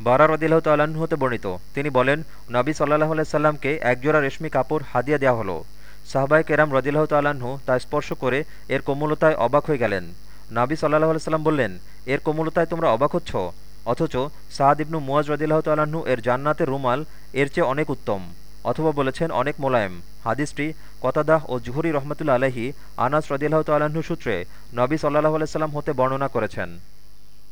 বারা রদিল্লাহ তাল্লাহ্ন হতে বর্ণিত। তিনি বলেন, নবী সাল্লাহ আলাইসাল্লামকে একজোড়া রেশমি কাপড় হাদিয়া দেওয়া হলো। সাহবাই কেরাম রদিল্লাহ তাল্লাহ্ন তা স্পর্শ করে এর কোমলতায় অবাক হয়ে গেলেন। নাবি সাল্লাহ আলাইসাল্লাম বললেন, এর কোমলতায় তোমরা অবাক হচ্ছ? অথচ সাদ ইবনু মুয়াজ রদিল্লাহ তাল্লাহ্ন এর জান্নাতের রুমাল এর চেয়ে অনেক উত্তম। অথবা বলেছেন, অনেক মোলায়েম। হাদিসটি কতাদাহ ও জুহরি রহমতুল্লা আলহি আনাস রদিল্লাহ তাল্লাহ্ন সূত্রে নবী সাল্লাহ আলাইসাল্লাম হতে বর্ণনা করেছেন।